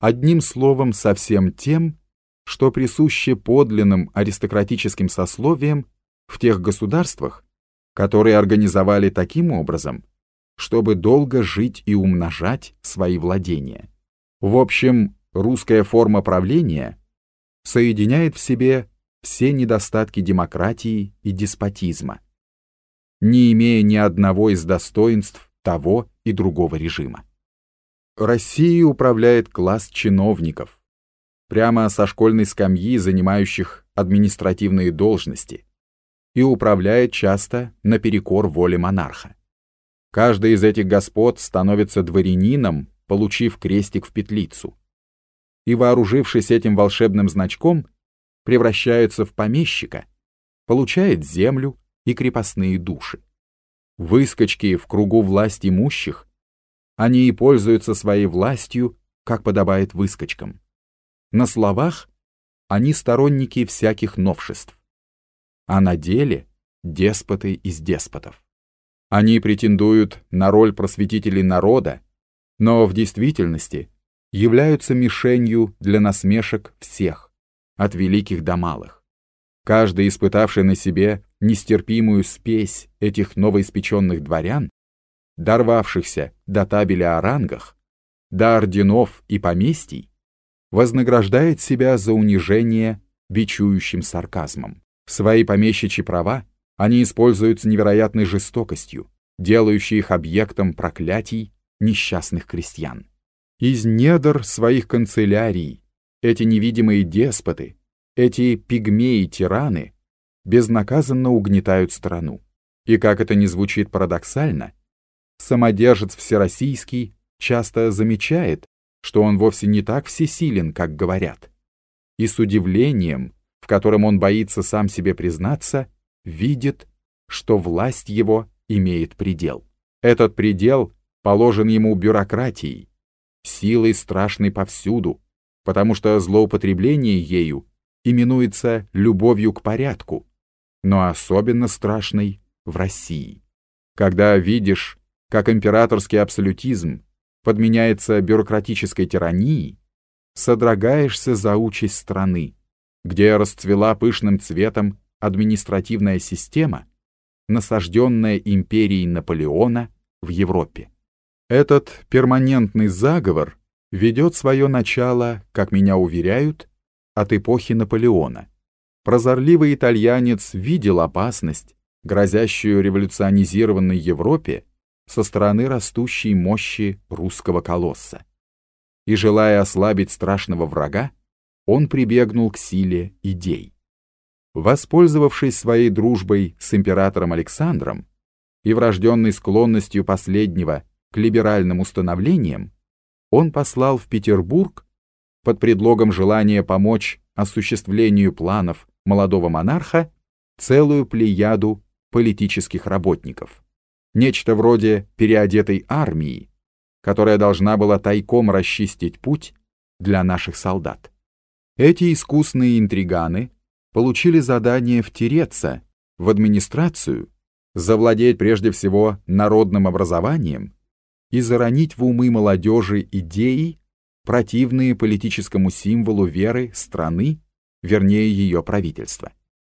одним словом, со всем тем, что присуще подлинным аристократическим сословиям в тех государствах, которые организовали таким образом, чтобы долго жить и умножать свои владения. В общем, русская форма правления соединяет в себе все недостатки демократии и деспотизма, не имея ни одного из достоинств того и другого режима. Россией управляет класс чиновников, прямо со школьной скамьи, занимающих административные должности, и управляет часто наперекор воле монарха. Каждый из этих господ становится дворянином, получив крестик в петлицу. И вооружившись этим волшебным значком, превращается в помещика, получает землю и крепостные души. Выскочки в кругу власть имущих, они и пользуются своей властью, как подобает выскочкам. На словах они сторонники всяких новшеств, а на деле деспоты из деспотов. Они претендуют на роль просветителей народа, но в действительности являются мишенью для насмешек всех, от великих до малых. Каждый, испытавший на себе нестерпимую спесь этих новоиспеченных дворян, дорвавшихся до табеля о рангах, до орденов и поместий, вознаграждает себя за унижение бичующим сарказмом. Свои помещичьи права они используют с невероятной жестокостью, делающей их объектом проклятий несчастных крестьян. Из недр своих канцелярий эти невидимые деспоты, эти пигмеи-тираны безнаказанно угнетают страну. И как это ни звучит парадоксально, самодержец всероссийский часто замечает, что он вовсе не так всесилен, как говорят. И с удивлением, в котором он боится сам себе признаться, видит, что власть его имеет предел. Этот предел положен ему бюрократией, силой страшной повсюду, потому что злоупотребление ею именуется любовью к порядку, но особенно страшной в России. Когда видишь, как императорский абсолютизм подменяется бюрократической тиранией, содрогаешься за участь страны, где расцвела пышным цветом административная система, насажденная империей Наполеона в Европе. Этот перманентный заговор ведет свое начало, как меня уверяют, от эпохи Наполеона. Прозорливый итальянец видел опасность, грозящую революционизированной Европе со стороны растущей мощи русского колосса. И желая ослабить страшного врага, он прибегнул к силе идей. Воспользовавшись своей дружбой с императором Александром и врожденной склонностью последнего к либеральным установлениям, он послал в Петербург под предлогом желания помочь осуществлению планов молодого монарха целую плеяду политических работников нечто вроде переодетой армии, которая должна была тайком расчистить путь для наших солдат. Эти искусные интриганы получили задание втереться в администрацию, завладеть прежде всего народным образованием и заронить в умы молодежи идеи, противные политическому символу веры страны, вернее ее правительства.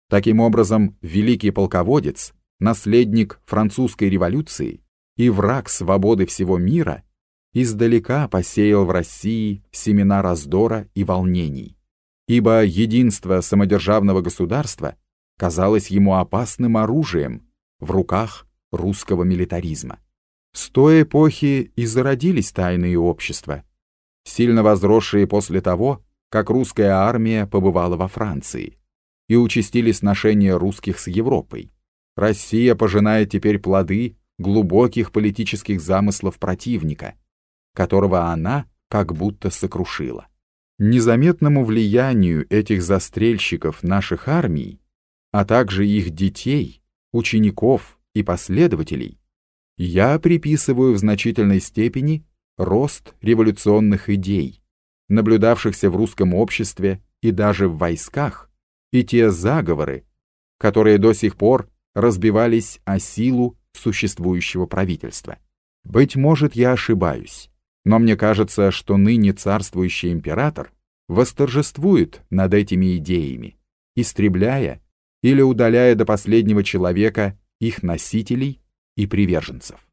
Таким образом, великий полководец наследник французской революции и враг свободы всего мира, издалека посеял в России семена раздора и волнений, ибо единство самодержавного государства казалось ему опасным оружием в руках русского милитаризма. С той эпохи и зародились тайные общества, сильно возросшие после того, как русская армия побывала во Франции, и участились сношения русских с Европой. Россия пожинает теперь плоды глубоких политических замыслов противника, которого она как будто сокрушила. Незаметному влиянию этих застрельщиков наших армий, а также их детей, учеников и последователей, я приписываю в значительной степени рост революционных идей, наблюдавшихся в русском обществе и даже в войсках, и те заговоры, которые до сих пор разбивались о силу существующего правительства. Быть может, я ошибаюсь, Но мне кажется, что ныне царствующий император восторжествует над этими идеями, истребляя или удаляя до последнего человека их носителей и приверженцев.